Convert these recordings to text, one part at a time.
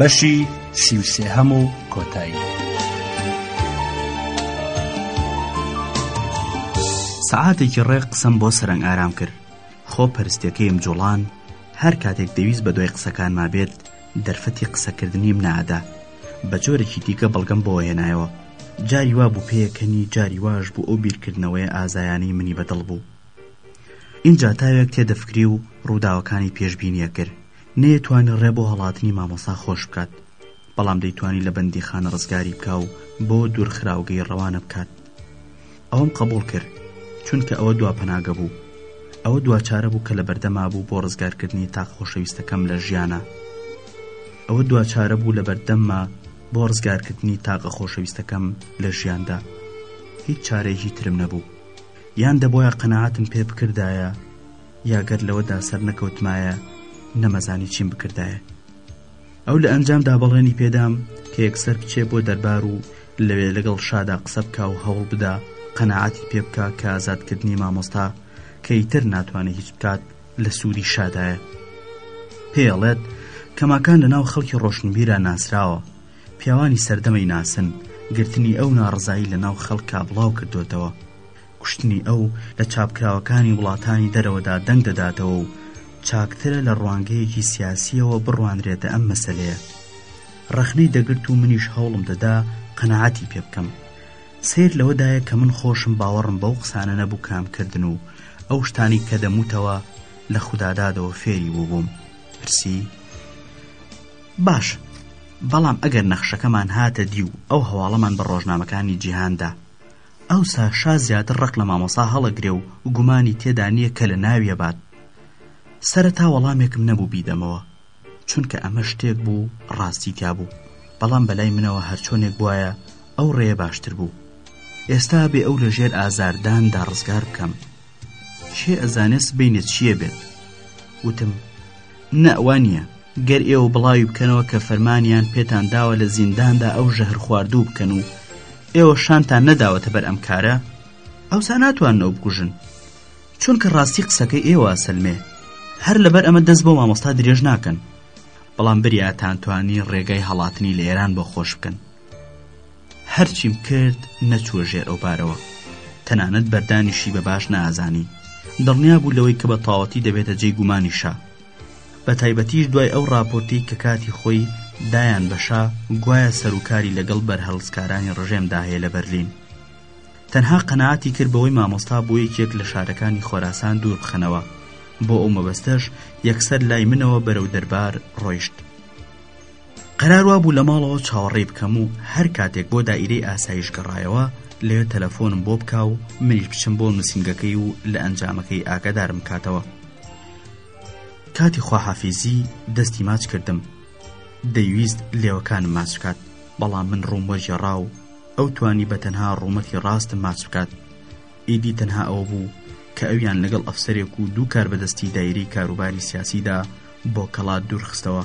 بەشی سی و سێهەم و کۆتایی سەعاتێکی ڕێ قسەم بۆ سەرنگ ئارام کرد خۆ پەرستەکەیم جوڵان هەر کاتێک دەویست بە دوای قسەکان ما بێت دەرفەتی قسەکردنیم نادا بە جۆرێکی دیکە بەڵگەم بۆ هێنایەوە جاری وا بوو پێیەکەنی جاری واش بوو ئەو بیرکردنەوەی ئازایانی منی بەدڵ بوو اینجا تاوێک تێدەفکری و ڕووداوەکانی پێشببینیە کرد نەیەتوانی ڕێ بۆ هەڵاتنی مامۆسا خۆش بکات، بەڵام دەیتوانی لە بەندیخانە ڕزگاری بکا و بۆ دوورخراوگەی ڕەوانە بکات. ئەوەم قەبووڵ کرد، چونکە ئەوە دوا پەناگە بوو. ئەوە دوا چارە بوو کە لە بەردەما بوو بۆ ڕزگارکردنی تاک خۆشەویستەکەم لە ژیانا. ئەوە دوا چارە بوو لە بەردەمما بۆ ڕزگارکردنی تاقە خۆشەویستەکەم لە ژیاندا. هیچ چارەیەکی ترم نەبوو. یان دەبوایە قەناعەتم پێ بکردایە، یا گەر لەوەدا سەرنەکەوتمایە نەمەزانی چیم بکردایە ئەو لە ئەنجامدا بەڵێنی پێدام کە یەکسەر بچێ بۆ دەربار و لەوێ لەگەڵ شادا قسە بکە و هەوڵ بدا قەنەعاتی پێ بکە کە ئازادکردنی مامۆستا کە ئیتر ناتوانێت هیچ بکات لە سووری شادایە پێڵێت کەماکان لە ناو خەڵکی ڕۆشنبیرە ناسراوە پیاوانی سەردەمەی ناسن گرتنی ئەو ناڕزایی لە ناو خەڵکا بڵاو کردوێتەوە کوشتنی ئەو لە چاپکراوەکانی وڵاتانی دەرەوەدا دەنگ دەداتەوە و چاکترە لە ڕوانگەیەکی سیاسییەوە بڕوانرێتە ئەم مەسەلەیە. ڕەخنەی دەگرت و منیش هەوڵم دەدا قەناعەتی پێ بکەم. سەیر لەوەدایە کە من خۆشم باوەڕم بەو قسانە نەبوو کام کردن و ئەو شتانەی کە دەموتەوە لە خودادادەوە فێری بووبووم. پرسی، باش، بەڵام ئەگەر نەخشەکەمان هاتە دی و ئەو هەواڵەمان بە ڕۆژنامەکانی جیهان دا، ئەوسا شا زیاتر ڕق لە مامۆسا هەڵەگرێ و گومانی تێدا نییە کە لە ناویە بات. سەرەتا وەڵامێکم نەبوو بیدەمەوە، چونکە ئەمە شتێک بوو ڕاستی تیا بوو، بەڵام بە لای منەوە هەرچۆنێک بوایە ئەو ڕێیە باشتر بوو. ئێستا ئەبێ ئەو لە ژێر ئازارداندا ڕزگار بکەم. کێ ئەزانێت سبەینێ چییە بێت وتم نە وا نییە گەر ئێوە بڵاوی بکەنەوە کە فەرمانیان پێتان داوە لە زینداندا ئەو ژەهر خواردوو بکەن و ئێوە شانتان نەداوەتە بەر ئەم کارە ئەوسا ناتوانەوە بکوژن چونکە ڕاستی قسەکەی ئێوە سلمێ هەر لەبەر ئەمە دەست بۆ مامۆستا درێژ ناکەن بەڵام بریاتان توانی ڕێگای هەڵاتنی لە ئێران بۆ خۆش بکەن هەرچیم کرد نەچووە ژێر ئەو بارەوە تەنانەت بەردانیشی بە باش نازانی دڵنیا بوو لەوەی کە بە تاوەتی دەبێتە جێی گومانی شا بە تایبەتیش دوای ئەو راپۆرتی کە کاتی خۆی دایان بەشا گوایە سەروکاری لەگەڵ بەرهەڵستکارانی ڕژێمدا هەیە لە بەرلین تەنها قەنەعاتی کرد بەوەی مامۆستا بۆ یەکێک لە شارەکانی خۆراسان دوور بخەنەوە بۆ ئەو مەبەستەش یەکسەر لای منەوە بەرەو دەربار ڕۆیشت قەرار وابوو لە ماڵەوە چاوەڕێی بکەم و هەر کاتێک بۆ دائیرەی ئاسایش گەڕایەوە لەوێ تەلەفۆنم بۆ بکا و منیش بچم بۆ نووسینگەکەی و لە ئەنجامەکەی ئاگادارم کاتەوە کاتی خواحافیزی دەستی ماچ کردم دەیویست لێوەکانم ماچ بکات بەڵام من ڕووم وەژێڕا و ئەو توانی بە تەنها ڕوومەتی ڕاستم ماچ بکات ئیدی تەنها ئەوە بوو کە ئەویان لەگەڵ ئەفسەرێک و دوو کار بەدەستی دایرەی کاروباری سیاسیدا بۆ کەڵات دوورخستەوە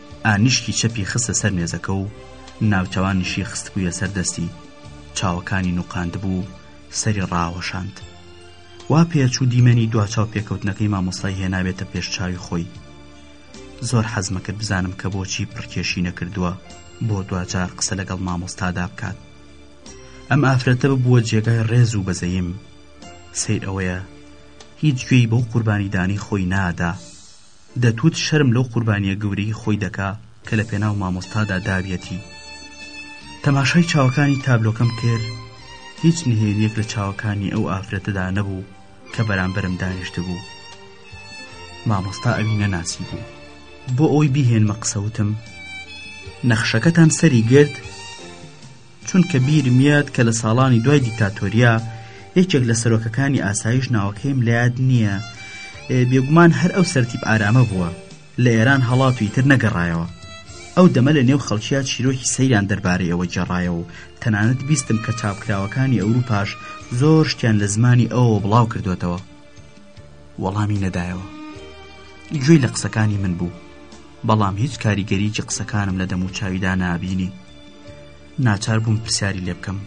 ئانیشکی چەپی خستە سەر مێزەکە و ناوچەوانیشی خستبوویە سەر دەستی چاوەکانی نوقاندبوو و سەری ڕاوەشاند وا پێچوو دیمەنی دواچاو پێکەوتنەکەی مامۆستای هێنابێتە پێش چاوی خۆی زۆر حەزمە کرد بزانم کە بۆچی پڕکێشی نەکردووە بۆ دواجار قسە لەگەڵ مامۆستادا بکات ئەم ئافرەتە ببووە جێگای ڕێز و بەزەیم سیر ئەوەیە هیچ گوێی بەو قوربانیدانی خۆی نادا دەتوت شەرم لەو قوربانیە گەورەی خۆی دەکا کە لە پێناو مامۆستادا داویەتی تەماشای چاوەکانی تابلۆکەم کرد هیچ نهێنیەک لە چاوەکانی ئەو ئافرەتەدا نەبوو کە بەرامبەرم دانیشت بوو مامۆستا ئەوی نەناسی بوو بۆ ئەوی بیهێنمە قسەوتم نەخشەکەتان سەری گرت چونکە بیرم یاد کە لە ساڵانی دوای دیکتاتۆریا یەکێک لە سەرۆکەکانی ئاسایش ناوەکەیم لە یاد نییە بێگومان هەر ئەو سەرتیب ئارامە بووە لە ئێران هەڵات و ئیتر نەگەڕایەوە ئەو دەمە لە نێو خەڵکییا چیرۆکی سەیران دەربارەی ئەوە جێڕایەوە و تەنانەت بیستم کە چاپکراوەکانی ئەوروپاش زۆر شتیان لە زمانی ئەوە بڵاو کردوێتەوە وەڵامی نەدایەوە گوێی لە قسەکانی من بوو بەڵام هیچ کاریگەریی قسەکانم لە دەموچاویدا نابینی ناچار بووم پرسیاری لێ بکەم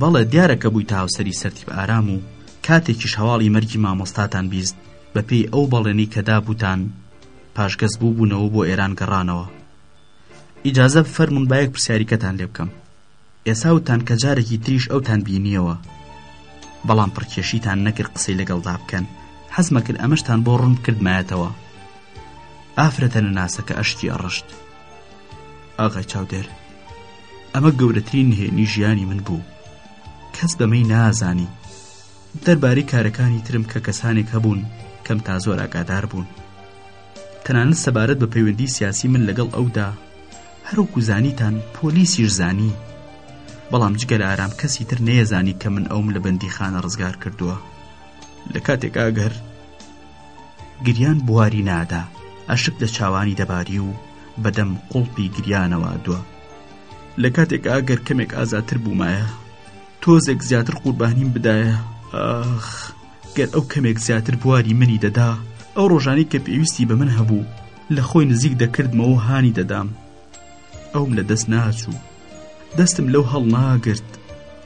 بەڵێ دیارە کە بووی تاوسری سەرتیب ئارام و کاتێکیش هەواڵی مەرگی مامۆستاتان بیست بەپێی ئەو بەڵێنی کە دابووتان پاشگەز بوو بوونەوە بۆ ئێران گەڕانەوە ئیجازە بفەرمونون باەک پرسیاریکەتان لێ بکەم ئێسا وتان کە جارێکی تریش ئەوتان بینیەوە بەڵام پڕکێشیتان نەکرد قسەی لەگەڵدا بکەن حەزمەکرد ئەمەشتان بۆ ڕوون کردمایەتەوە ئافرەتە نەناسەکە ئەشتی ئەڕشت ئاغای چاودێر ئەمە گەورەترین نهێنی ژیانی من بوو کەس بەمەی نازانی دەربارەی کارەکانی ترم کە کەسانێک هەبوون کەم تا زۆر ئاگادار بوون تەنانەت سەبارەت بە پەیوەندی سیاسی من لەگەڵ ئەودا هەروکو زانیتان پۆلیسیش زانی بەڵام جگەل ئارام کەسی تر نەیەزانی کە من ئەوم لە بەندی خانە ڕزگار کردووە لە کاتێک ئاگەر گریان بواری نادا ئەشک لە چاوانی دەباری و بەدەم قوڵپی گریانەوە دوا لە کاتێکا گەر کەمێک ئازاتر بوومایە تۆزێک زیاتر قوربانیم بدایە ئاخ گەر ئەو کەمێک زیاتر بواری منی دەدا ئەو ڕۆژانی کە پێویستی بە من هەبوو لە خۆی نزیک دەکردمەوە هانی دەدام ئەوم لە دەست ناچوو دەستم لەو هەڵناگرت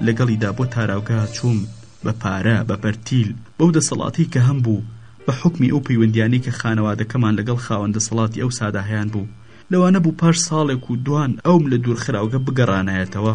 لەگەڵیدا بۆ تاراوگە چووم بە پارە بە پەرتیل بەو دەسەڵاتی کە هەم بوو بە حوکمی ئەو پەیوەندیانەی کە خانەوادەکەمان لەگەڵ خاوەن دەسەڵاتی ئەو ساداهەیان بوو لەوانە بوو پاش ساڵێک و دوان ئەوم لە دوورخراوگە بگەڕانایەتەوە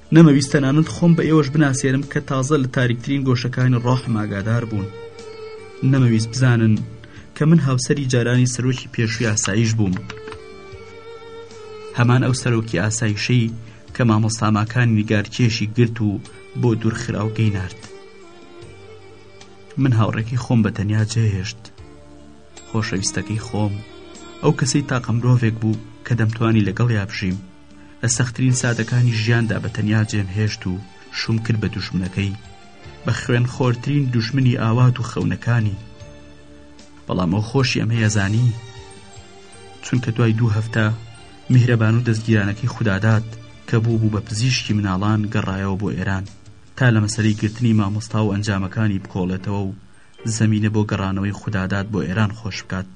نەمەویست تەنانەت خۆم بە ئێوەش بناسێرم کە تازە لە تاریکترین گۆشەکانی ڕۆحم ئاگادار بوون نەمەویست بزانن کە من هاوسەری جارانی سەرۆکی پێشوی ئاسایش بووم هەمان ئەو سەرۆکی ئاسایشەی کە مامۆستاماکان نیگارکێشی گرت و بۆ دوورخراوگەی نرد من هاوڕێکی خۆم بە تەنیا جێهێشت خۆشەویستەکەی خۆم ئەو کەسەی تاقە مرۆڤێک بوو کە دەمتوانی لەگەڵ یابژیم لە سەخترین ساتەکانی ژیاندا بە تەنیا جێمهێشت و شوم کرد بە دوشمنەکەی بە خوێن خۆرترین دوشمنی ئاوات و خەونەکانی بەڵام ئەو خۆشی ئەمە یەزانی چونکە دوای دوو هەفتە میهرەبان و دەستگیرانەکەی خوددادات کە بوو بوو بە پزیشکی مناڵان گەڕایەوە بۆ ئێران تا لە مەسەری گرتنی مامۆستا و ئەنجامەکانی بکۆڵێتەوە و زەمینە بۆ گەڕانەوەی خوددادات بۆ ئێران خۆش بکات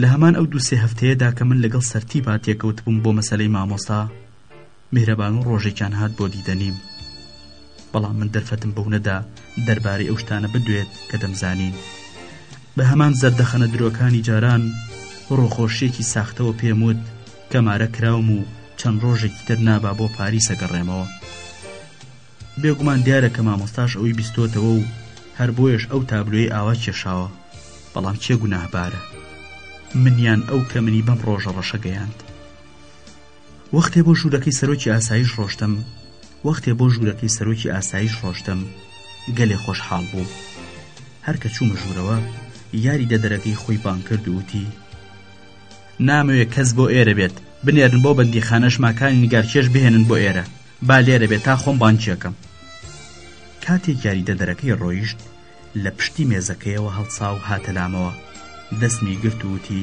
لە هەمان ئەو دوو سێ هەفتەیەدا کە من لەگەڵ سەرتیپا تێکەوت بووم بۆ مەسلەی مامۆستا میهرەبان و ڕۆژێکیان هات بۆ دیدەنیم بەڵام من دەرفەتم بەو نەدا دەربارەی ئەو شتانە بدوێت کە دەمزانین بە هەمان زەردەخەنە درۆکانی جاران ڕۆخۆشیەکی ساختەوە پێم وت کەمارە کراوم و چەند ڕۆژێکی تر نابا بۆ پاریسە گەڕێمەوە بێگومان دیارە کە مامۆستاش ئەوەی بیستۆتەوە و هەر بۆیەش ئەو تابلۆیەی ئاوا کێشاوە، بەڵام کێ گوناهبارە؟ من یان ئەو کە منی بەم ڕۆژە ڕەشە گەیاند؟ وەختێ بۆ ژوورەکەی سەرۆکی ئاسایش ڕۆشتم، وەختێ بۆ ژوورەکەی سەرۆکی ئاسایش ڕۆشتم، گەلێ خۆشحاڵ بوو. هەر کە چوومە ژوورەوە، یاری دەدەرەکەی خۆی بانگ کرد و وتی، نامەوێ کەس بۆ ئێرە بێت، بنێرن بۆ بەندیخانە ژماکانی نیگارکێش بهێنن بۆ ئێرە. با لێرە بێ تا خۆم بانگی ئەکەم. کاتێک یاریدەدەرەکەی ڕۆیشت لە پشتی مێزەکەیەوە هەڵسا و هاتە لامەوە دەستمی گرت و وتی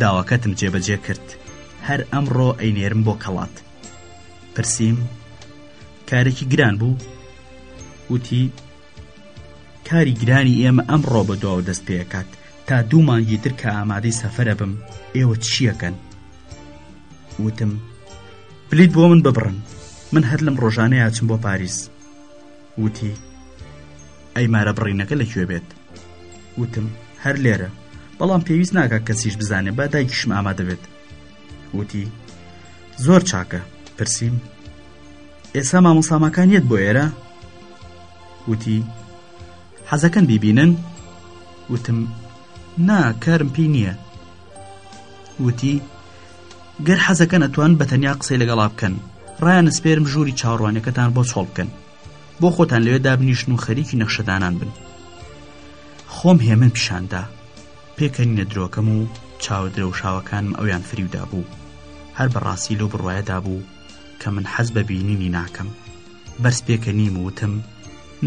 داواکەتم جێبەجێ کرد هەر ئەمڕۆ ئەینێرم بۆ کەڵات پرسییم کارێکی گران بوو وتی کاری گرانی ئێمە ئەمڕۆ بە دواوە دەست پێکات تا دوو مانگی تر کە ئامادەی سەفرە بم ئێوە چیەکەن وتم بلیت بۆ من ببڕن من هەر لەم ڕۆژانەیە چم بۆ پاریس وتی ئەی مارە بڕینەکە لەکوێ بێت وتم هەر لێرە بەڵام پێویست ناکە کەسیش بزانێ با دایکیشم ئامادە بێت وتی زۆر چاکە پرسییم ئێسا مامۆساماکان یەت بۆ ئێرە وتی حەزەکەن بیبینن وتم نا کارم پێی نییە وتی گەر حەزەکەن ئەتوان بە تەنیا قسەی لەگەڵا بکەن ڕایان نسپێرم ژووری چاڕوانەکەتان بۆ چۆڵ بکەن بۆ خۆتان لەوێ دابنیشن و خەریکی نەخشەدانان بن خۆم هێمن پیشاندا پێکەنینە درۆکەم و چاوە درەوشاوەکانم ئەویان فریو دابوو هەر بە ڕاستی لەو بڕوایە دابوو کە من حەز بە بینینی ناکەم بەرز پێکە نیم وتم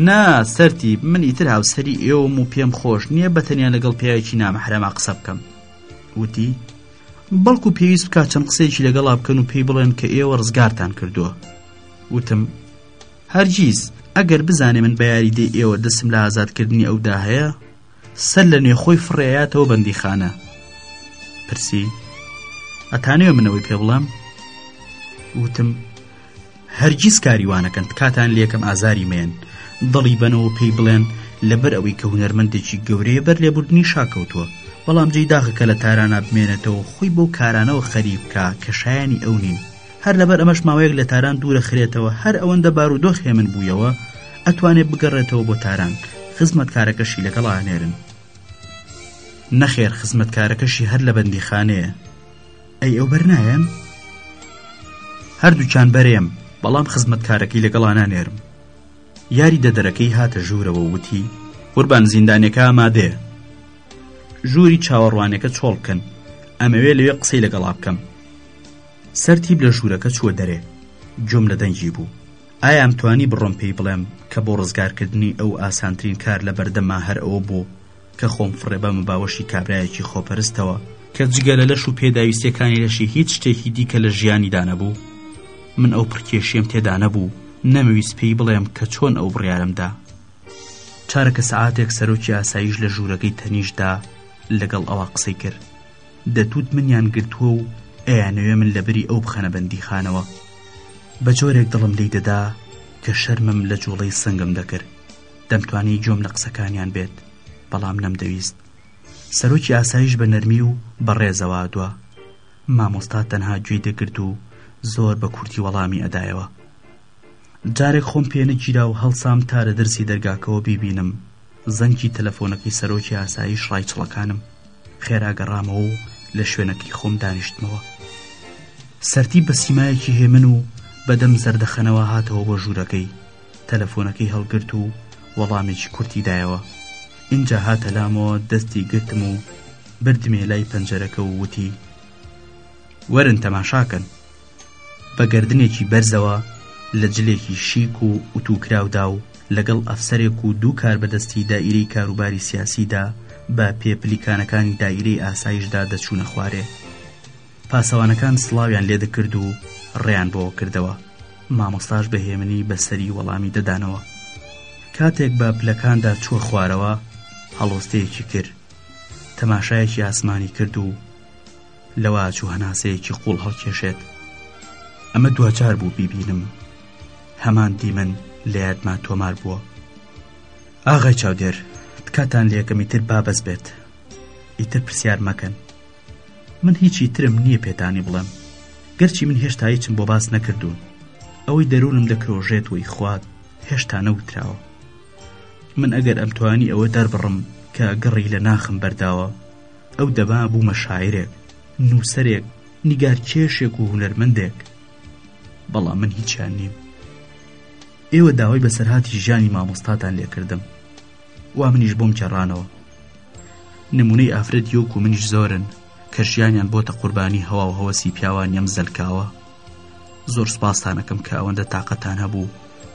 نا سەرتیب من ئیتر هاوسەری ئێوەم و پێم خۆش نییە بە تەنیا لەگەڵ پیاوێکی نامەحرەما قسە بکەم وتی بەڵکو پێویست بکات چەند قسەیەکی لەگەڵا بکەن و پێی بڵێن کە ئێوە ڕزگارتان کردووە وتم هەرگیز ئەگەر بزانێ من بە یاریدەی ئێوە دەسم لە ئازادکردنی ئەودا هەیە سەر لە نوێ خۆی فڕێیاتەوە بەندیخانە پرسی ئەتانەوێ منەوەی پێ بڵێم وتم هەرگیز کاریوانەکەن کاتان لەکەم ئازاری مێن دڵی بەنەوە پێی بڵێن لەبەر ئەوەی کە هونەرمەندێکی گەورەیە بەر لێبوردنی شاکەوتووە بەڵام جێی داخەکە لە تارانە بمێنێتەوە خۆی بەو کارانەوە خەریبکە کە شایانی ئەو نین هەر لەبەر ئەمەش ماوەیەک لە تاران دوورە خرێتەوە هەر ئەوەندە بارودۆخ هێمن بوویەوە ئەتوانێت بگەڕێتەوە بۆ تاران خزمەتکارەکەشی لەگەڵ ئانێرن نەخێر خزمەتکارەکەشی هەر لە بەندیخانەیە ئەی ئەو بەرنایەن هەردووچان بەرێم بەڵام خزمەتکارەکەی لەگەڵانا نێرم یاری دەدەرەکەی هاتە ژوورەوە وتی قوربان زیندانەکە ئامادێ ژووری چاوەڕوانەکە چۆڵ بکەن ئەمەوێ لەوێ قسەی لەگەڵا بکەم سەر تیپ لە ژوورەکە چووە دەرێ گوێم لە دەنگی بوو ئایام توانی بڕۆم پێی بڵێم کە بۆ ڕزگارکردنی ئەو ئاسانترین کار لە بەردەما هەر ئەوە بوو کە خۆم فڕێ بەمە باوەشی کابرایەکی خۆپەرستەوە کە جگە لە لەش و پێداویستیەکانی لەشی هیچ شتێکی دیکە لە ژیانی دانەبوو من ئەو پرکێشیم تێدا نەبوو نەمەویست پێی بڵێم کە چۆن ئەو بڕارمدا چارەکە سعاتێک سەرۆکی ئاسایش لە ژوورەکەی تەنیشدا لەگەڵ ئەوە قسەی کرد دەتوت منیان گرتووە و ئەیانەوێ من لە بری ئەو بخەنە بەندیخانەوە بە جۆرێک دڵم لی دەدا کە شەرمم لە جوڵەی سنگم دەکرد دەمتوانی گوێم لە قسەکانیان بێت بەڵام نەمدەویست سەرۆکی ئاسایش بە نەرمی و بەڕێزەوە دووە مامۆستا تەنها گوێی دەگرت و زۆر بە کورتی وەڵامی ئەدایەوە جارێک خۆم پێنەگیرا و هەڵسام تا لە دەرسی دەرگاکەوە بیبینم زەنگی تەلەفۆنەکەی سەرۆکی ئاسایش ڕایچڵەکانم خێرا گەڕامەوە و لە شوێنەکەی خۆم دانیشتمەوە سەرتی بە سیمایەکی هێمن و بەدەم زەردەخەنەوە هاتەوە بۆ ژوورەکەی تەلەفۆنەکەی هەڵگرت و وەڵامێکی کورتی دایەوە ئینجا هاتە لامەوە دەستی گرتم و بردمێ لای پەنجەرەکە و وتی وەرن تەماشاکەن بە گەردنێکی بەرزەوە لە جلێکی شیک و ئوتووکراودا و لەگەڵ ئەفسەرێک و دوو کاربەدەستی دائیرەی کاروباری سیاسیدا بە پێ پلیکانەکانی دائیرەی ئاسایشدا دەچوونە خوارێ. پاسەوانەکان سڵاویان لێ دەکرد و ڕێیان بۆ کردەوە. مامۆستاش بە هێمنی بە سەری وەڵامی دەدانەوە. کاتێک بە پلەکاندا چووە خوارەوە، هەڵۆستەیەکی کرد. تەماشایەکی ئاسمانی کرد و، لەوە چوو هەناسەیەکی قوڵ هەڵکێشێت ئەمە دواجار بوو بیبینم هەمان دیمەن لە یادما تۆمار بووە ئاغای چاودێر تکاتان لەکەمی تر بابەز بێت ئیتر پرسیار مەکەن من هیچی ترم نییە پێتانی بڵێم گەرچی من هێشتا هیچم بۆ باس نەکردوون ئەوەی دەروونم دەکرۆژێت وی خوات هێشتا نەوتراوە من ئەگەر ئەمتوانی ئەوە دەربڕم کە گڕی لە ناخم بەرداوە ئەو دەبا بوومە شاعیرێک، نووسەرێک، نیگارکێشێک و هونەرمەندێک، بەڵام من هیچیان نیم. ئێوە داوای بەسەرهاتی ژیانی مامۆستاتان لێکردم، وا منیش بۆم گێڕانەوە. نمونەی ئافرەت یۆک و منیش زۆرن کە ژیانیان بۆتە قوربانی هەوا و هەوەسی پیاوان یەم زەلکاوە. زۆر سپاستانەکەم کە ئەوەندە تاقەتان هەبوو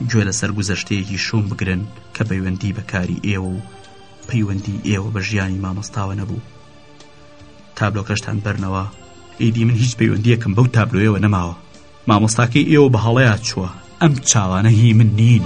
گوێ لەسەر گوزەشتەیەکی شوم بگرن کە پەیوەندی بە کاری ئێوە و پەیوەندی ئێوە بە ژیانی مامۆستاوە نەبوو تابلۆکەشتان بەرنەوە ئیدی من هیچ پەیوەندیەکەم بەو تابلۆیەوە نەماوە مامۆستاکەی ئێوە بە هەڵەیە چووە ئەم چاوانە هی من نین.